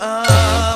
up.